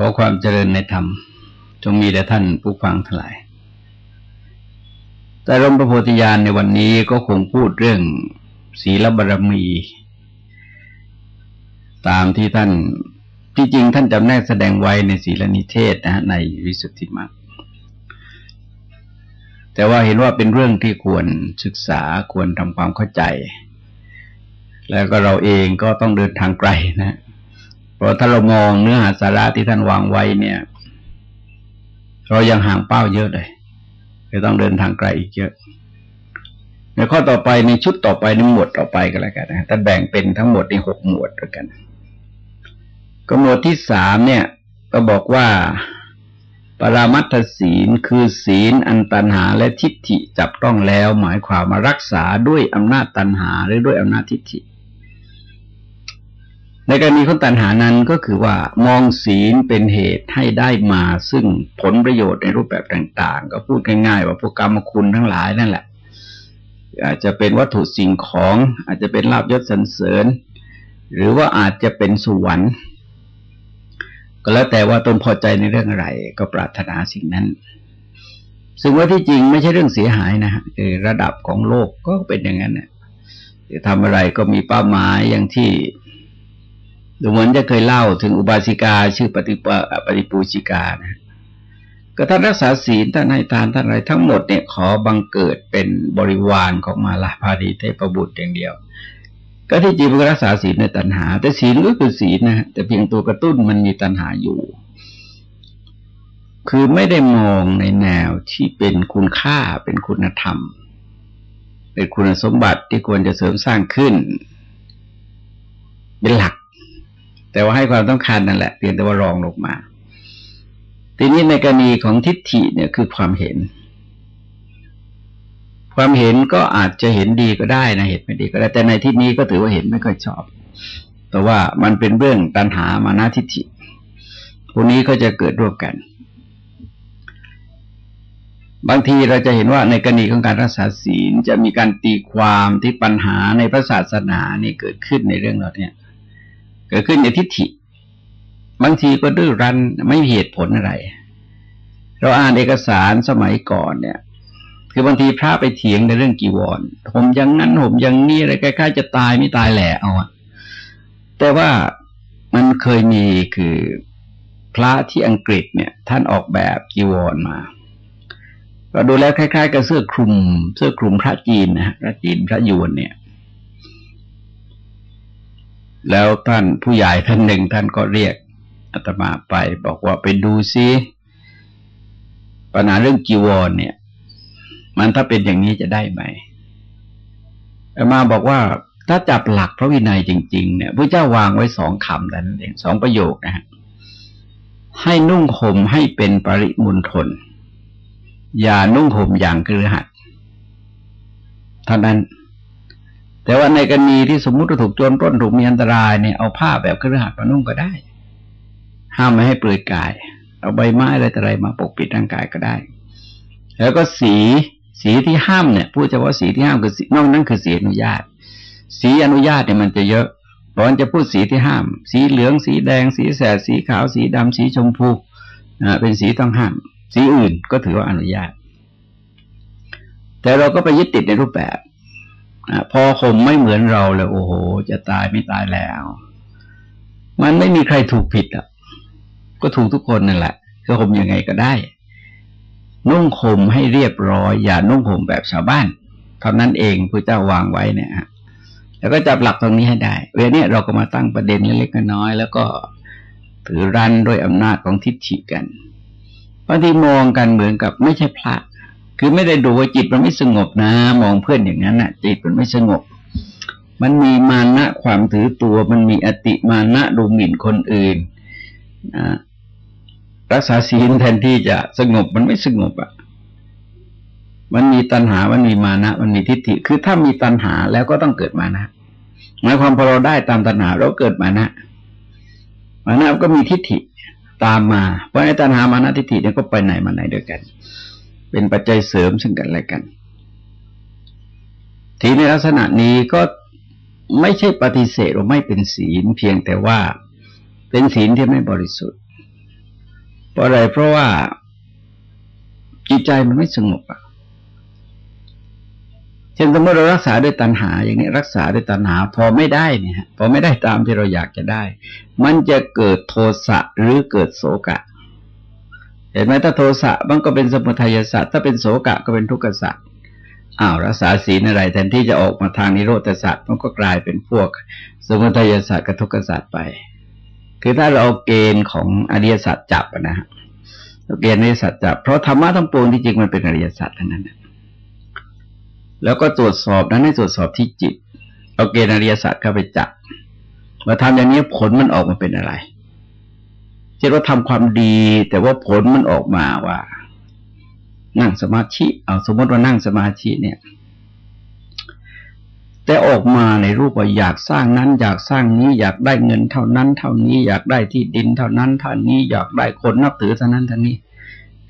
ขอความเจริญในธรรม จงมีแด่ท่านผู้ฟังทั้งหลาย แต่ร่มประโพธิญาณในวันนี้ก็คงพูดเรื่องศีลบารมี ตามที่ท่านที่จริงท่านจำแนกแสดงไว้ในศีลนิเทศนะในวิสุทธิมรรคแต่ว่าเห็นว่าเป็นเรื่องที่ควรศึกษาควรทำความเข้าใจ แล้วก็เราเองก็ต้องเดินทางไกลนะ เพราะถ้าเรามองเนื้อหาสาระที่ท่านวางไว้เนี่ย เรายังห่างเป้าเยอะเลยจะต้องเดินทางไกลอีกเยอะในข้อต่อไปในชุดต่อไปในหมวดต่อไปก็แล้วกันนะถ้าแบ่งเป็นทั้งหมดในหกหมวดด้วยกันก็หมวดที่สามเนี่ย ก็บอกว่าปรามัตศีลคือศีลอันตันหาและทิฏฐิจับต้องแล้ว หมายความมารักษาด้วยอำนาจตันหาหรือด้วยอำนาจทิฏฐิ ในกรณีของตันหานั้นก็คือว่ามองศีลเป็นเหตุให้ได้มาซึ่งผลประโยชน์ในรูปแบบต่าง ๆ ก็พูดง่ายๆว่าพวกกรรมคุณทั้งหลายนั่นแหละ อาจจะเป็นวัตถุสิ่งของ อาจจะเป็นลาบยศสรรเสริญ หรือว่าอาจจะเป็นสวรรค์ ก็แล้วแต่ว่าตนพอใจในเรื่องอะไร ก็ปรารถนาสิ่งนั้น ซึ่งว่าที่จริงไม่ใช่เรื่องเสียหายนะฮะคือระดับของโลกก็เป็นอย่างนั้นเนี่ยจะทำอะไรก็มีเป้าหมายอย่างที่ ดูเหมือนจะเคยเล่าถึงอุบาสิกาชื่อปฏิปปฏิปูชิกานะก็ท่านรักษาศีลท่านให้ทานท่านอะไรทั้งหมดเนี่ยขอบังเกิดเป็นบริวารของมาลาภาดีเทพบุตรอย่างเดียว ก็ที่จริงมันก็รักษาศีลในตัณหา แต่ศีลก็คือศีลนะ แต่เพียงตัวกระตุ้นมันมีตัณหาอยู่ คือไม่ได้มองในแนวที่เป็นคุณค่าเป็นคุณธรรม เป็นคุณสมบัติที่ควรจะเสริมสร้างขึ้น เป็นหลัก แต่ว่าให้ความต้องการนั่นแหละเพียงแต่ว่ารองลงมา ทีนี้ในกรณีของทิฏฐิเนี่ยคือความเห็น ความเห็นก็อาจจะเห็นดีก็ได้นะเห็นไม่ดีก็ได้ แต่ในที่นี้ก็ถือว่าเห็นไม่ค่อยชอบ แต่ว่ามันเป็นเรื่องตัณหามานาทิฏฐิพวกนี้ก็จะเกิดร่วมกัน บางทีเราจะเห็นว่าในกรณีของการรักษาศีลจะมีการตีความที่ปัญหาในพระศาสนานี่เกิดขึ้นในเรื่องเราเนี่ย เกิดขึ้นในทิฏฐิ บางทีก็ดื้อรั้นไม่มีเหตุผลอะไร เราอ่านเอกสารสมัยก่อนเนี่ย คือบางทีพระไปเถียงในเรื่องกีวรผมยังงั้นผมยังนี่อะไรใกล้ๆจะตายไม่ตายแหละเอาอะแต่ว่ามันเคยมีคือพระที่อังกฤษเนี่ย ท่านออกแบบกีวรมาเราดูแล้วคล้าย ๆ กับเสื้อคลุม เสื้อคลุมพระจีนนะพระจีนพระยวนเนี่ย แล้วท่านผู้ใหญ่ท่านหนึ่งท่านก็เรียกอาตมาไป บอกว่าไปดูซิปัญหาเรื่องกีวรเนี่ย มันถ้าเป็นอย่างนี้จะได้ไหมอาตมาบอกว่าถ้าจับหลักพระวินัยจริง ๆ เนี่ยพระเจ้าวางไว้สองคำนั้นเองสองประโยคนะฮะให้นุ่งห่มให้เป็นปริมุนทนอย่านุ่งห่มอย่างกระหัดเท่านั้น แต่ว่าในกรณีที่สมมุติถูกโจรต้นถูกมีอันตรายเนี่ยเอาผ้าแบบกระหัดมานุ่งก็ได้ ห้ามไม่ให้เปลือยกาย เอาใบไม้อะไรต่ออะไรมาปกปิดร่างกายก็ได้ แล้วก็สีสีที่ห้ามเนี่ยพูดเฉพาะสีที่ห้ามคือนอกนั้นคือสีอนุญาต สีอนุญาตเนี่ยมันจะเยอะเพราะจะพูดสีที่ห้าม สีเหลือง สีแดง สีแสด สีขาว สีดำสีชมพูนะเป็นสีต้องห้าม สีอื่นก็ถือว่าอนุญาต แต่เราก็ไปยึดติดในรูปแบบ อพอข่มไม่เหมือนเราเลยโอ้โห จะตายไม่ตายแล้ว มันไม่มีใครถูกผิดอะ ก็ถูกทุกคนนั่นแหละก็ข่มยังไงก็ได้ นุ่งห่มให้เรียบร้อย อย่านุ่งห่มแบบชาวบ้านเท่านั้นเองพระเจ้าวางไว้เนี่ยฮะแล้วก็จับหลักตรงนี้ให้ได้ เวลานี้เราก็มาตั้งประเด็นเล็กๆน้อยแล้วก็ถือรันด้วยอำนาจของทิฏฐิกันบางทีมองกันเหมือนกับไม่ใช่พระ คือไม่ได้ดูว่าจิตมันไม่สงบนะ มองเพื่อนอย่างนั้นน่ะ จิตมันไม่สงบ มันมีมานะความถือตัว มันมีอติมานะดูหมิ่นคนอื่นนะรักษาศีลแทนที่จะสงบมันไม่สงบอะ มันมีตัณหา มันมีมานะ มันมีทิฏฐิ คือถ้ามีตัณหาแล้วก็ต้องเกิดมานะหมายความพอเราได้ตามตัณหาเราเกิดมานะมานะก็มีทิฏฐิตามมา เพราะในตัณหามานะทิฏฐิเนี่ยก็ไปไหนมาไหนด้วยกัน เป็นปัจจัยเสริมซึ่งกันและกัน ทีในลักษณะนี้ก็ไม่ใช่ปฏิเสธว่าไม่เป็นศีล เพียงแต่ว่าเป็นศีลที่ไม่บริสุทธิ์ เพราะอะไรเพราะว่าจิตใจมันไม่สงบอะเช่นสมมติเรารักษาด้วยตัณหา อย่างนี้รักษาด้วยตัณหา พอไม่ได้เนี่ยพอไม่ได้ตามที่เราอยากจะได้ มันจะเกิดโทสะหรือเกิดโศกะ เห็นไหมถ้าโทสะมันก็เป็นสมุทัยสัตว์ถ้าเป็นโศกะก็เป็นทุกขสัตว์อ้าวรักษาศีลอะไรแทนที่จะออกมาทางนิโรธสัตว์มันก็กลายเป็นพวก สมุทัยสัตว์กับทุกขสัตว์ไป คือถ้าเราเอาเกณฑ์ของอริยสัจจับนะฮะเกณฑ์อริยสัจจับเพราะธรรมะทั้งปวงที่จริงมันเป็นอริยสัจทั้งนั้นแล้วก็ตรวจสอบนั้นให้ตรวจสอบที่จิตเอาเกณฑ์อริยสัจเข้าไปจับมาทำอย่างนี้ผลมันออกมาเป็นอะไร เช่นว่าทำความดี แต่ว่าผลมันออกมาว่า นั่งสมาธิเอาสมมติว่านั่งสมาธิเนี่ย แต่ออกมาในรูปว่าอยากสร้างนั้น อยากสร้างนี้ อยากได้เงินเท่านั้น เท่านี้อยากได้ที่ดิน เท่านั้นเท่านี้อยากได้คนนับถือเท่านั้นเท่านี้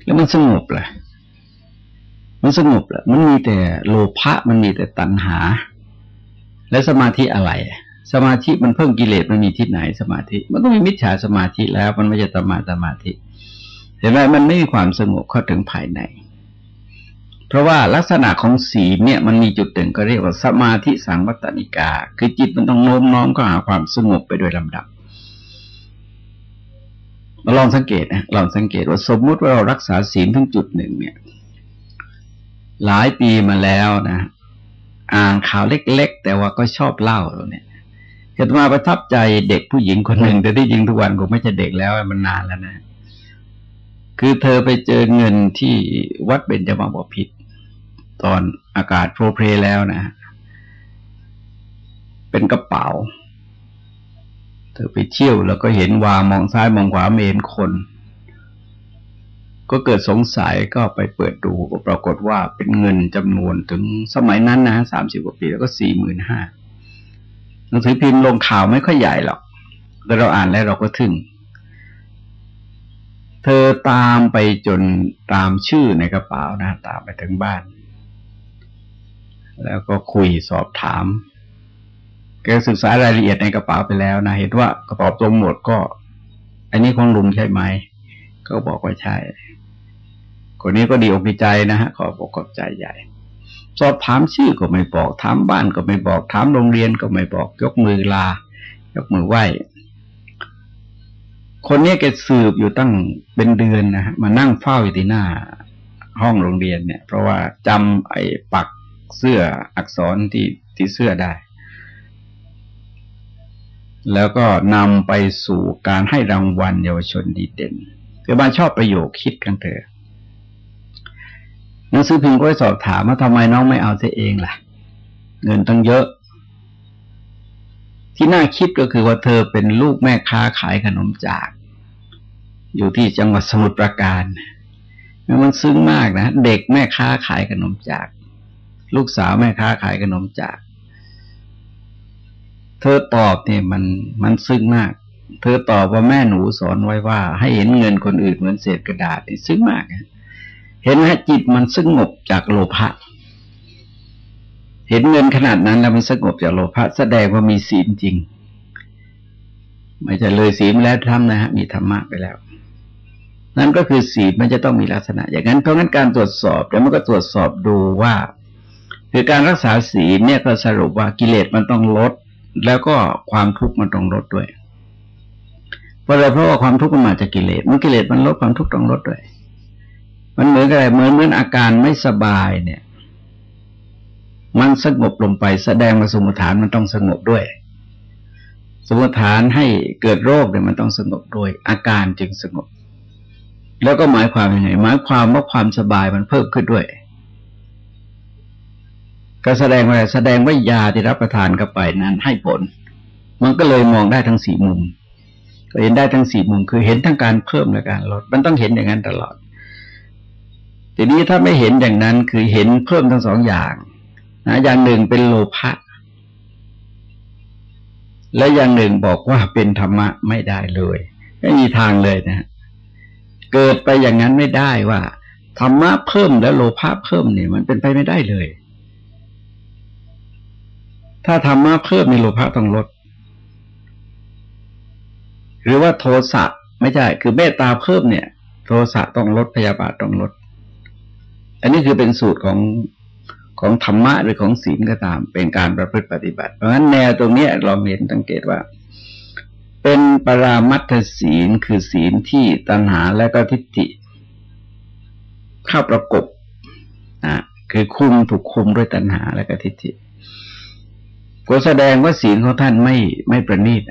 แล้วมันสงบเลยมันสงบแหละมันมีแต่โลภะมันมีแต่ตัณหา และสมาธิอะไร สมาธิมันเพิ่มกิเลสมันมีที่ไหนสมาธิ มันต้องมีมิจฉาสมาธิแล้วมันไม่ใช่ตมาสมาธิ เห็นไหมมันไม่มีความสงบเข้าถึงภายใน เพราะว่าลักษณะของสีเนี่ยมันมีจุดหนึ่งก็เรียกว่าสมาธิสังวัตนิกา คือจิตมันต้องโน้มน้อมก็หาความสงบไปโดยลำดับมาลองสังเกตนะลองสังเกตว่าสมมุติว่าเรารักษาศีลทั้งจุดหนึ่งเนี่ย หลายปีมาแล้วนะ อ่านข่าวเล็ก ๆ แต่ว่าก็ชอบเล่าตรงนี้ เกิดมาประทับใจเด็กผู้หญิงคนหนึ่งแต่ที่จริงทุกวันคงไม่ใช่เด็กแล้วมันนานแล้วนะ คือเธอไปเจอเงินที่วัดเบญจมาบพิษตอนอากาศโปรเพลแล้วนะ เป็นกระเป๋า เธอไปเที่ยวแล้วก็เห็นวามองซ้ายมองขวาเมนคน ก็เกิดสงสัยก็ไปเปิดดูก็ปรากฏว่าเป็นเงินจำนวนถึงสมัยนั้นนะสามสิบกว่าปีแล้วก็สี่หมื่นห้า หนังสือพิมพ์ลงข่าวไม่ค่อยใหญ่หรอกแต่เราอ่านแล้วเราก็ทึ่ง เธอตามไปจนตามชื่อในกระเป๋านะตามไปถึงบ้าน แล้วก็คุยสอบถามแกศึกษารายละเอียดในกระเป๋าไปแล้วนะเห็นว่ากระเป๋าตรงหมดก็ อันนี้ของลุงใช่ไหม ก็บอกว่าใช่ คนนี้ก็ดีอกดีใจนะฮะขอบอกขอบใจใหญ่ สอบถามชื่อก็ไม่บอก ถามบ้านก็ไม่บอก ถามโรงเรียนก็ไม่บอก ยกมือลา ยกมือไหว้ คนนี้แกสืบอยู่ตั้งเป็นเดือนนะฮะมานั่งเฝ้าอยู่ที่หน้า ห้องโรงเรียนเนี่ย เพราะว่าจำไอ้ปักเสื้ออักษรที่ที่เสื้อได้ แล้วก็นำไปสู่การให้รางวัลเยาวชนดีเด่นคือบ้านชอบประโยคคิดกันเถอะ หนังสือพิมพ์ก็สอบถามว่าทำไมน้องไม่เอาเสียเองล่ะ เงินตั้งเยอะ ที่น่าคิดก็คือว่าเธอเป็นลูกแม่ค้าขายขนมจาก อยู่ที่จังหวัดสมุทรปราการมันซึ้งมากนะเด็กแม่ค้าขายขนมจาก ลูกสาวแม่ค้าขายขนมจาก เธอตอบเนี่ยมันมันซึ้งมาก เธอตอบว่าแม่หนูสอนไว้ว่า ให้เห็นเงินคนอื่นเหมือนเศษกระดาษนี่ซึ้งมากนะ เห็นไหมจิตมันสงบจากโลภะเห็นเงินขนาดนั้นแล้วมันสงบจากโลภะแสดงว่ามีศีลจริง ไม่จะเลยศีลแล้วทำนะฮะมีธรรมะไปแล้ว นั่นก็คือศีลมันจะต้องมีลักษณะ อย่างนั้นเพราะงั้นการตรวจสอบแล้วมันก็ตรวจสอบดูว่าคือการรักษาศีลเนี่ยก็สรุปว่ากิเลสมันต้องลด แล้วก็ความทุกข์มันต้องลดด้วยเพราะอะไรเพราะว่าความทุกข์มันมาจากกิเลสเมันกิเลสมันลดความทุกข์ต้องลดด้วย มันเหมือนอะไรเหมือนเหมือนอาการไม่สบายเนี่ย มันสงบลงไปแสดงว่าสมุทฐานมันต้องสงบด้วย สมุทฐานให้เกิดโรคเนี่ยมันต้องสงบด้วยอาการจึงสงบ แล้วก็หมายความยังไงหมายความว่าความสบายมันเพิ่มขึ้นด้วย ก็แสดงว่าแสดงว่ายาที่รับประทานเข้าไปนั้นให้ผล มันก็เลยมองได้ทั้งสี่มุมก็เห็นได้ทั้งสี่มุมคือเห็นทั้งการเพิ่มและการลด มันต้องเห็นอย่างนั้นตลอด ทีนี้ถ้าไม่เห็นอย่างนั้นคือเห็นเพิ่มทั้งสองอย่างนะอย่างหนึ่งเป็นโลภะและอย่างหนึ่งบอกว่าเป็นธรรมะไม่ได้เลย ไม่มีทางเลยนะ เกิดไปอย่างนั้นไม่ได้ว่าธรรมะเพิ่มแล้วโลภะเพิ่มเนี่ย มันเป็นไปไม่ได้เลย ถ้าธรรมะเพิ่มมีโลภะต้องลด หรือว่าโทสะไม่ใช่ คือเมตตาเพิ่มเนี่ย โทสะต้องลดพยาบาทต้องลด อันนี้คือเป็นสูตรของของธรรมะหรือของศีลก็ตาม เป็นการประพฤติปฏิบัติ เพราะฉะนั้นแนวตรงนี้เราเห็นสังเกตว่า เป็นปรามัตถศีลคือศีลที่ตัณหาและก็ทิฏฐิเข้าประกบอ่าคือคุมถูกคุมด้วยตัณหาและก็ทิฏฐิก็แสดงว่าศีลของท่านไม่ไม่ประณีต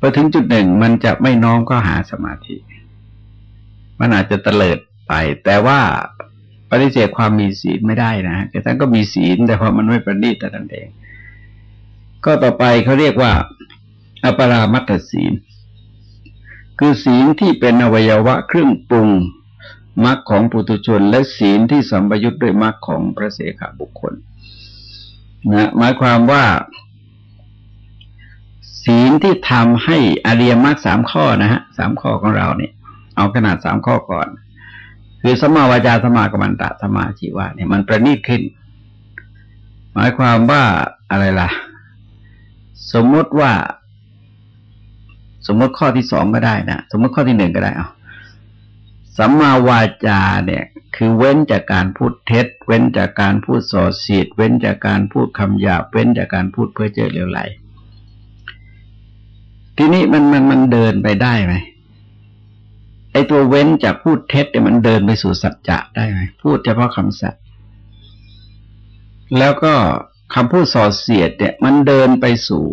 พอถึงจุดหนึ่งมันจะไม่น้อมก็หาสมาธิ มันอาจจะเตลิด ไป แต่ว่าปฏิเสธความมีศีลไม่ได้นะแต่ท่านก็มีศีลแต่พอมันไม่ประณีตแต่นั้นเอง ก็ต่อไปเขาเรียกว่า อปรามัตศีล คือศีลที่เป็นอวัยวะเครื่องปรุงมรรคของปุถุชน และศีลที่สัมปยุทธ์ด้วยมรรคของพระเสขบุคคลนะหมายความว่า ศีลที่ทำให้อริยมรรคสามข้อนะฮะสามข้อของเราเนี่ย เอาขนาดสามข้อก่อน คือสมาวาจาสมากรรมันตะสมาชีวะเนี่ยมันประณีตขึ้น หมายความว่าอะไรล่ะ สมมติว่า สมมติข้อที่สองก็ได้นะสมมติข้อที่หนึ่งก็ได้เอาสัมมาวาจาเนี่ย คือเว้นจากการพูดเท็จ เว้นจากการพูดส่อเสียดเว้นจากการพูดคำหยาบเว้นจากการพูดเพื่อเจอเลวไหลทีนี้มันมันมันเดินไปได้ไหม ไอตัวเว้นจากพูดเท็จเนี่ยมันเดินไปสู่สัจจะได้ไหมพูดเฉพาะคำสัตย์แล้วก็คำพูดส่อเสียดเนี่ย มันเดินไปสู่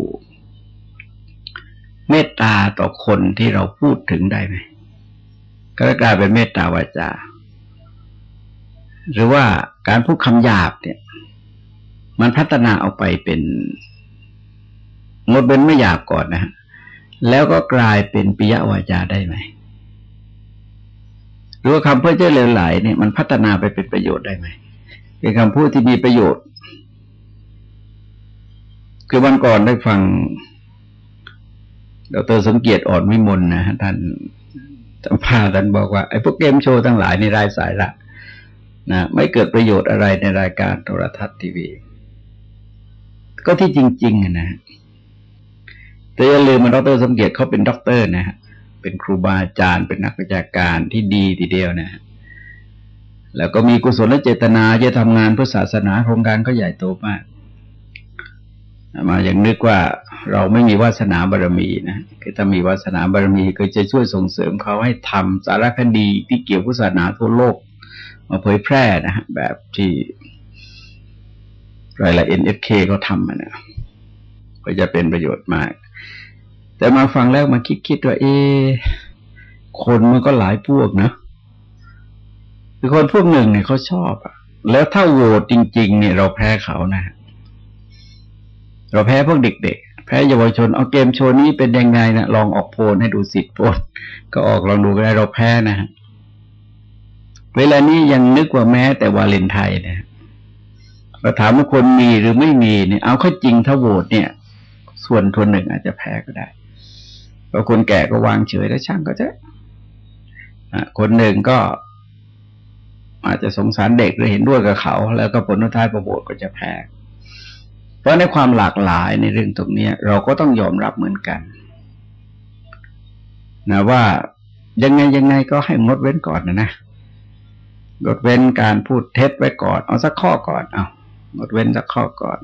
เมตตาต่อคนที่เราพูดถึงได้ไหมก็กลายเป็นเมตตาวาจา หรือว่าการพูดคำหยาบเนี่ย มันพัฒนาออกไปเป็นงดเว้นไม่หยาบก่อนนะแล้วก็กลายเป็นปิยวาจาได้ไหม รือว่าคำเพื่อเจ้าเลวไหลเนี่ยมันพัฒนาไปเป็นประโยชน์ได้ไหมเป็นคำพูดที่มีประโยชน์ คือวันก่อนได้ฟังดรสมเกียรติอ่อนวิมลนะฮะท่านสัมภาษณ์ท่านบอกว่าไอ้พวกเกมโชว์ทั้งหลายในรายสายละนะไม่เกิดประโยชน์อะไรในรายการโทรทัศน์ทีวี ก็ที่จริง ๆนะแต่อย่าลืมมันดรสมเกียรติเขาเป็นด็อกเตอร์นะฮะ เป็นครูบาอาจารย์เป็นนักวิชาการที่ดีทีเดียวนะ แล้วก็มีกุศลเจตนาจะทำงานเพื่อศาสนาโครงการก็ใหญ่โตมากมาอย่างนึกว่าเราไม่มีวาสนาบารมีนะคือถ้ามีวาสนาบารมีก็จะช่วยส่งเสริมเขาให้ทำสารคดีที่เกี่ยวกับศาสนาทั่วโลก มาเผยแพร่นะฮะแบบที่รายละเอ็นเอฟเคเขาทำนะก็จะเป็นประโยชน์มาก แต่มาฟังแล้วมาคิดคิดว่าเอ คนมันก็หลายพวกนะคือคนพวกหนึ่งเนี่ยเขาชอบอะแล้วถ้าโหวตจริง ๆ เนี่ยเราแพ้เขานะ เราแพ้พวกเด็กๆ แพ้เยาวชน เอาเกมโชว์นี้เป็นยังไงนะลองออกโพลให้ดูสิโพลก็ออกลองดูก็ได้เราแพ้นะฮะเวลานี้ยังนึกว่าแม้แต่วาเลนไทน์นะเราถามว่าคนมีหรือไม่มีเนี่ย เอาข้อจริงถ้าโหวตเนี่ย ส่วนทวนหนึ่งอาจจะแพ้ก็ได้ พราะคนแก่ก็วางเฉยแล้วช่างก็จะคนหนึ่งก็อาจจะสงสารเด็กหรือเห็นด้วยกับเขา แล้วก็ผลท้ายประโบทก็จะแพ้เพราะในความหลากหลายในเรื่องตรงนี้เราก็ต้องยอมรับเหมือนกันนะว่ายังไงยังไงก็ให้งดเว้นก่อนนะนะงดเว้นการพูดเท็จไว้ก่อน เอาสักข้อก่อนเอางดเว้นสักข้อก่อน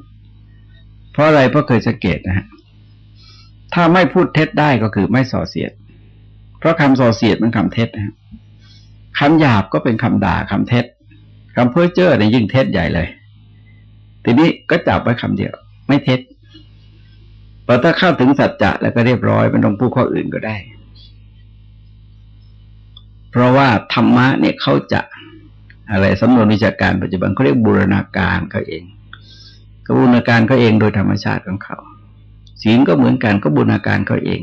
เพราะอะไรเพราะเคยสังเกตนะฮะ ถ้าไม่พูดเท็จได้ก็คือไม่ส่อเสียด เพราะคำส่อเสียดมันคำเท็จนะคำหยาบก็เป็นคำด่าคำเท็จคำเพ้อเจ้อเนี่ยยิ่งเท็จใหญ่เลย ทีนี้ก็จับไว้คำเดียว ไม่เท็จพอถ้าเข้าถึงสัจจะแล้วก็เรียบร้อยมันต้องพูดข้ออื่นก็ได้ เพราะว่าธรรมะเนี่ยเขาจะอะไรสำนวนวิชาการปัจจุบันเขาเรียกบูรณาการเขาเองก็บูรณาการเขาเองโดยธรรมชาติของเขา ศีลก็เหมือนกันก็บูรณาการเขาเอง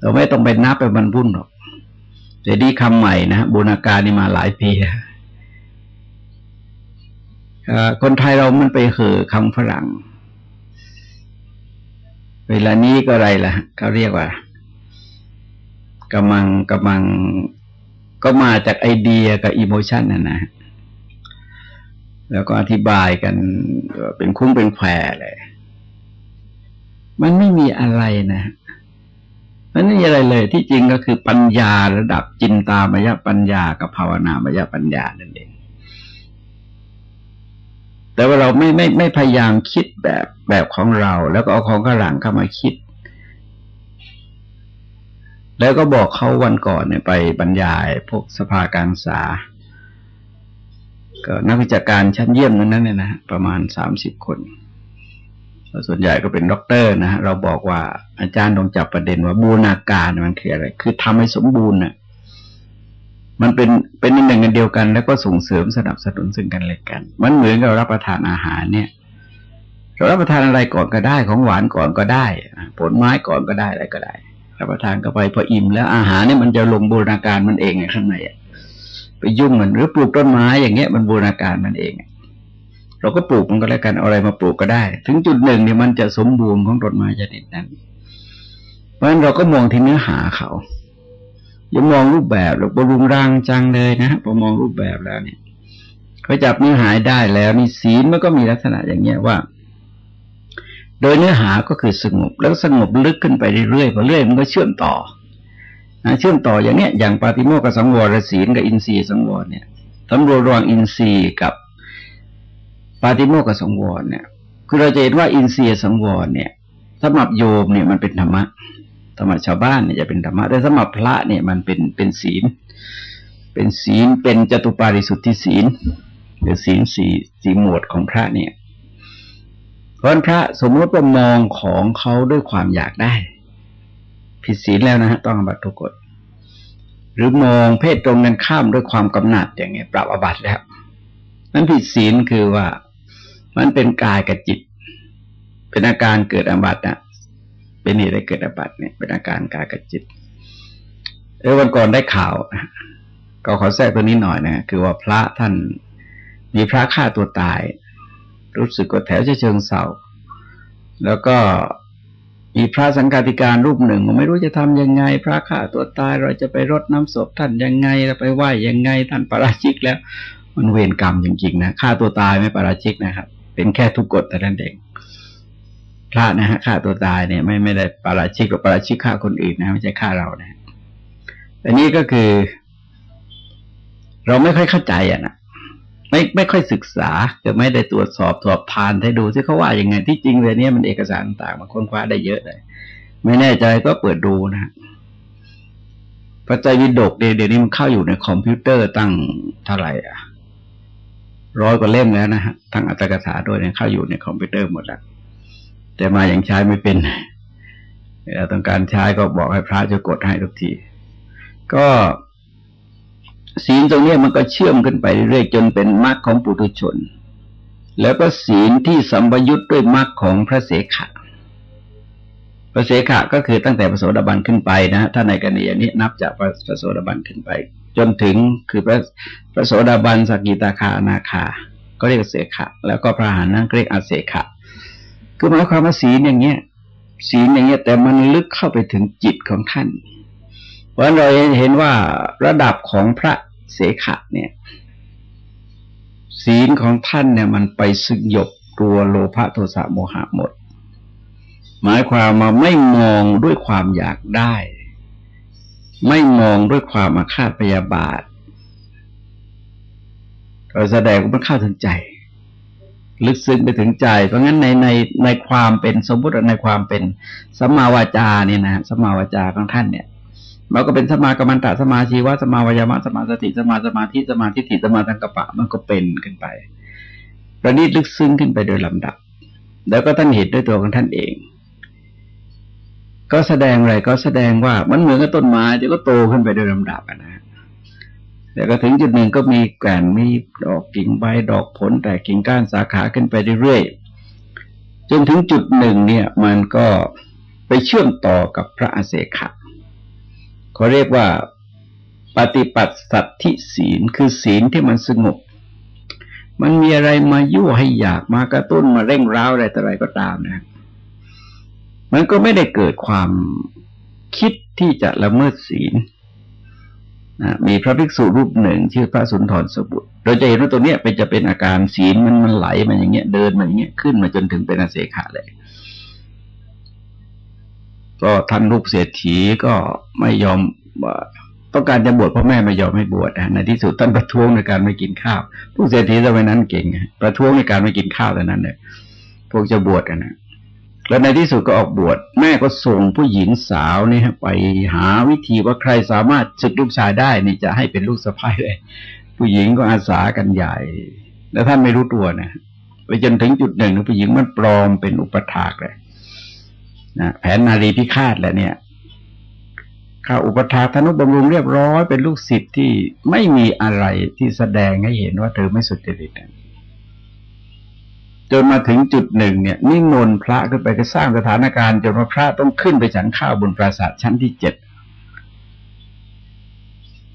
เราไม่ต้องไปนับไปบรรพุนหรอกแต่ดีคำใหม่นะบูรณาการนี่มาหลายปีคนไทยเรามันไปเหอคำฝรั่ง เวลานี้ก็อะไรล่ะเขาเรียกว่ากำลังกำลังก็มาจากไอเดียกับอิโมชันน่ะนะ แล้วก็อธิบายกันเป็นคุ้งเป็นแควเลย มันไม่มีอะไรนะนั่นนี่อะไรเลย ที่จริงก็คือปัญญาระดับจินตามยปัญญากับภาวนามยปัญญานั่นเองแต่ว่าเราไม่ไม่ไม่พยายามคิดแบบแบบของเรา แล้วก็เอาของข้างหลังเข้ามาคิด แล้วก็บอกเขาวันก่อนเนี่ยไปบรรยายพวกสภาการศึกษา ก็นักวิชาการชั้นเยี่ยมนั้นเนี่ยนะประมาณสามสิบคน ส่วนใหญ่ก็เป็นด็อกเตอร์นะฮะเราบอกว่าอาจารย์ต้องจับประเด็นว่าบูรณาการมันคืออะไร คือทำให้สมบูรณ์น่ะ มันเป็นเป็นหนึ่งกันเดียวกัน แล้วก็ส่งเสริมสนับสนุนซึ่งกันและกัน มันเหมือนกับรับประทานอาหารเนี่ยเรารับประทานอะไรก่อนก็ได้ ของหวานก่อนก็ได้ ผลไม้ก่อนก็ได้อะไรก็ได้ รับประทานก็ไปพออิ่มแล้วอาหารเนี่ยมันจะลงบูรณาการมันเองไงข้างในไปยุ่งมันหรือปลูกต้นไม้อย่างเงี้ยมันบูรณาการมันเอง เราก็ปลูกมันก็แล้วกันอะไรมาปลูกก็ได้ ถึงจุดหนึ่งเนี่ยมันจะสมบูรณ์ของต้นไม้ชนิดนั้น เพราะฉะนั้นเราก็มองที่เนื้อหาเขาอย่ามองรูปแบบหรือบรุงรังจังเลยนะพอมองรูปแบบแล้วเนี่ยเขาจับเนื้อหาได้แล้วนี่ศีลมันก็มีลักษณะอย่างเงี้ยว่า โดยเนื้อหาก็คือสงบแล้วสงบลึกขึ้นไปเรื่อยๆพอเรื่อยมันก็เชื่อมต่อนะเชื่อมต่ออย่างเนี้ยอย่างปาติโมกับสังวรศีลกับอินทรีย์สังวรเนี่ยสำรวจระหว่างอินทรีย์กับ ปาติโมกสังวรเนี่ย คือเราจะเห็นว่าอินเสียสังวรเนี่ยสำหรับโยมเนี่ยมันเป็นธรรมะสำหรับชาวบ้านเนี่ยจะเป็นธรรมะแต่สำหรับพระเนี่ยมันเป็นเป็นศีล เป็นศีลเป็นจตุปาริสุทธิศีลหรือศีลสี่สีหมวดของพระเนี่ยเพราะพระสมมติว่ามองของเขาด้วยความอยากได้ ผิดศีลแล้วนะฮะต้องอบัตทุกกฎหรือมองเพศตรงกันข้ามด้วยความกำหนัดอย่างเงี้ยปรับอบัตแล้วนั้นผิดศีลคือว่า มันเป็นกายกับจิต เป็นอาการเกิดอบัตนะเป็นเหตุให้เกิดอบัตเนี่ย เป็นอาการกายกับจิตเออวันก่อนได้ข่าวก็ขอแทรกตัวนี้หน่อยนะคือว่าพระท่านมีพระฆ่าตัวตาย รู้สึกว่าแถวเชิงเสาแล้วก็มีพระสังฆาธิการรูปหนึ่งไม่รู้จะทำยังไง พระฆ่าตัวตายเราจะไปรดน้ำศพท่านยังไงเราไปไหว้ยังไง ท่านปราชิกแล้ว มันเวรกรรมจริงๆนะฆ่าตัวตายไม่ปราชิกนะครับ เป็นแค่ทุกกฎแต่นั้นเองพระนะฮะฆ่าตัวตายเนี่ย ไม่ไม่ได้ปาราชิกกับปาราชิกฆ่าคนอื่นนะไม่ใช่ฆ่าเรานะอันนี้ก็คือ เราไม่ค่อยเข้าใจอะนะไม่ไม่ค่อยศึกษาจะไม่ได้ตรวจสอบสอบทานให้ดูที่เขาว่าอยังไงที่จริงเลยเนี่ยมันเอกสารต่างมาค้นคว้าได้เยอะเลย ไม่แน่ใจก็เปิดดูนะพระใจวิดกเดี๋ยวนี้มันเข้าอยู่ในคอมพิวเตอร์ตั้งเท่าไหร่อะ ร้อยกว่าเล่มแล้วนะฮะทั้งอัตถกถาด้วยเนี่ยเข้าอยู่ในคอมพิวเตอร์หมดแล้วแต่มาอย่างใช้ไม่เป็นเราต้องการใช้ก็บอกให้พระจะกดให้ทุกที ก็ศีลตรงนี้มันก็เชื่อมขึ้นไปเรื่อยๆจนเป็นมรรคของปุถุชน แล้วก็ศีลที่สัมปยุทธ์ด้วยมรรคของพระเสขะ ระเสขะก็คือตั้งแต่พระโสดาบันขึ้นไปนะถ้าในกรณีอย่างนี้นับจากพระโสดาบันขึ้นไป จนถึงคือพระพระโสดาบันสกิตาคานาคา ก็เรียกเสขะ แล้วก็พระหานั่งเรียกอาเสขะคือหมายความว่าศีลอย่างเงี้ยศีลอย่างเงี้ยแต่มันลึกเข้าไปถึงจิตของท่าน เพราะเราเห็นว่าระดับของพระเสขะเนี่ย ศีลของท่านเนี่ยมันไปสึกหยบตัวโลภะโทสะโมหะหมด หมายความมาไม่มองด้วยความอยากได้ ไม่มองด้วยความอาฆาตพยาบาทเราแสดงว่ามันเข้าถึงใจ ลึกซึ้งไปถึงใจ เพราะงั้นในในในความเป็นสมมติในความเป็นสมาวาจาเนี่ยนะสมาวาจาของท่านเนี่ยมันก็เป็นสมากรรมตะสมาชีวะสมาวายามะสมาสติสมาสมาธิสมาธิฐิสมาตังกปะมันก็เป็นขึ้นไปประณีตลึกซึ้งขึ้นไปโดยลำดับ แล้วก็ท่านเห็นด้วยตัวของท่านเอง ก็แสดงอะไรก็แสดงว่ามันเหมือนกับต้นไม้เดี๋ยวก็โตขึ้นไปโดยลำดับนะแต่ก็ถึงจุดหนึ่งก็มีแก่นมีดอกกิ่งใบดอกผลแต่กิ่งก้านสาขาขึ้นไปเรื่อยๆจนถึงจุดหนึ่งเนี่ย มันก็ไปเชื่อมต่อกับพระอาเสขะเขาเรียกว่าปฏิปัติสัตธิศีลคือศีลที่มันสงบมันมีอะไรมายั่วให้อยากมากระตุ้นมาเร่งร้าวอะไรแต่อะไรก็ตามนะ มันก็ไม่ได้เกิดความคิดที่จะละเมิดศีลนะมีพระภิกษุรูปหนึ่ง ชื่อพระสุนทรสบุตร เราจะเห็นว่าตัวเนี้ยเป็นจะเป็นอาการศีลมันมันไหลมาอย่างเงี้ยเดินมาอย่างเงี้ยขึ้นมาจนถึงเป็นอาเสขะเลยก็ท่านลูกเศรษฐีก็ไม่ยอมว่าต้องการจะบวชพ่อแม่ไม่ยอมให้บวชในที่สุดท่านประท้วงในการไม่กินข้าว ผู้เศรษฐีสมัยนั้นเก่งประท้วงในการไม่กินข้าวแต่นั้นเลยพวกจะบวชนะ แล้วในที่สุดก็ออกบวชแม่ก็ส่งผู้หญิงสาวนี่ไปหาวิธีว่าใครสามารถศึกลูกชายได้นี่จะให้เป็นลูกสะใภ้เลย ผู้หญิงก็อาสากันใหญ่ แล้วท่านไม่รู้ตัวนะไปจนถึงจุดหนึ่งผู้หญิงมันปลอมเป็นอุปถากเลยนะแผนนารีพิฆาตแหละเนี่ยข้าอุปถาธนุบำรุงเรียบร้อยเป็นลูกศิษย์ที่ไม่มีอะไรที่แสดงให้เห็นว่าเธอไม่สุจริต จนมาถึงจุดหนึ่งเนี่ยนิมนต์พระขึ้นไปก็สร้างสถานการณ์จนพระต้องขึ้นไปฉันข้าวบนปราสาทชั้นที่เจ็ด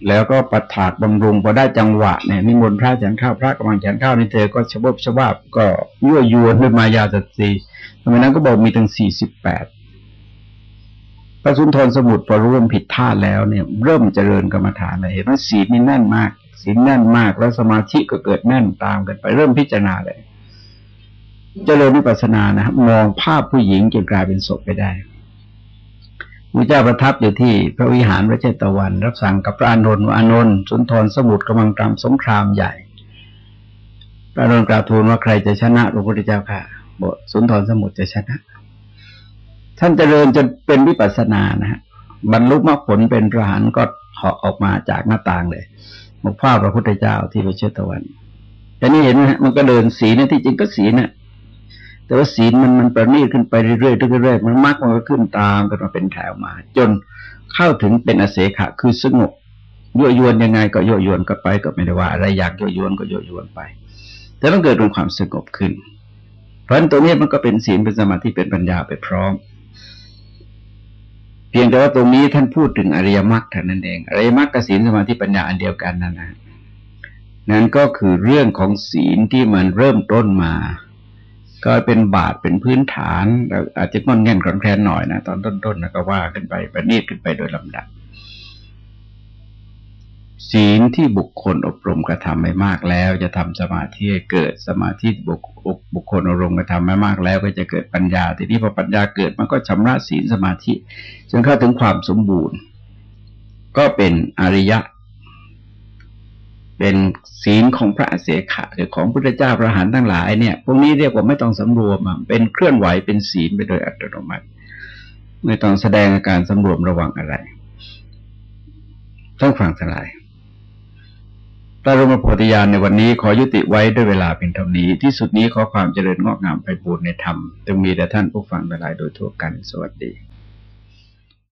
แล้วก็ประถากบำรุงพอได้จังหวะเนี่ยนิมนต์พระฉันข้าวพระกำลังฉันข้าวนี่เธอก็ชบชบาบก็ยั่วยวนด้วยมายาสัตสีทำไมนั้นก็บอกมีถึงสี่สิบแปดพระสุนทรสมุทรพอรู้ว่าผิดท่าแล้วเนี่ย เริ่มเจริญกรรมฐานเลยเห็นว่าศีลนี่แน่นมากศีลแน่นมากแล้วสมาธิก็เกิดแน่นตามกันไปเริ่มพิจารณาเลย เจริญวิปัสสนานะมองภาพผู้หญิงจนกลายเป็นศพไปได้พระเจ้าประทับอยู่ที่พระวิหารพระเจตวัน รับสั่งกับพระอานนท์ว่าอานนท์สุนทรสมุทรกำลังตามสงครามใหญ่ พระอานนท์กล่าวทูลว่าใครจะชนะพระพุทธเจ้าค่ะบอกสุนทรสมุทรจะชนะ ท่านเจริญจนเป็นวิปัสสนานะฮะบรรลุมรรคผลเป็นพระหันก็เหาะออกมาจากหน้าต่างเลยมาคว้าพระพุทธเจ้าที่พระเชตวันแต่นี่เห็นไหมมันก็เดินสีนะที่จริงก็สีนะ แต่ว่าศีลมันมันประณีตขึ้นไปเรื่อยๆเรื่อยๆมันมากมันก็ขึ้นตามกันมาเป็นแถวมา จนเข้าถึงเป็นอเสขะคือสงบยั่วยวนยังไงก็ยั่วยวนก็ไปก็ไม่ได้ว่า อะไรอยากยั่วยวนก็ยั่วยวนไป แต่ต้องเกิดเป็นความสงบขึ้น เพราะฉะนั้นตัวนี้มันก็เป็นศีลเป็นสมาธิเป็นปัญญาไปพร้อม เพียงแต่ว่าตรงนี้ท่านพูดถึงอริยมรรคเท่านั้นเองอริยมรรคกับศีลสมาธิปัญญาอันเดียวกันนั่นนะนั่นก็คือเรื่องของศีลที่มันเริ่มต้นมา ก็เป็นบาทเป็นพื้นฐานอาจจะงอนแง่นกรอนแคลนหน่อยนะตอนต้นๆนะก็ว่าขึ้นไปประณีตขึ้นไปโดยลำดับ ศีลที่บุคคลอบรมกระทำไม่มากแล้ว จะทำสมาธิให้เกิดสมาธิบุคบุคคลอบรมกระทำไม่มากแล้ว ก็จะเกิดปัญญา ทีนี้พอปัญญาเกิดมันก็ชำระศีลสมาธิจนเข้าถึงความสมบูรณ์ ก็เป็นอริยะ เป็นศีลของพระเสขะหรือของพุทธเจ้าพระหันทั้งหลายเนี่ยพวกนี้เรียกว่าไม่ต้องสำรวมเป็นเคลื่อนไหวเป็นศีลไปโดยอัตโนมัติ ไม่ต้องแสดงอาการสำรวมระวังอะไรต้องฟังสลายพระรมโพธิญาณในวันนี้ขอยุติไว้ด้วยเวลาเป็นเท่านี้ ที่สุดนี้ขอความเจริญงอกงามไปบูรณนธรรมจงมีแด่ท่านผู้ฟังหลายโดยทั่วกันสวัสดี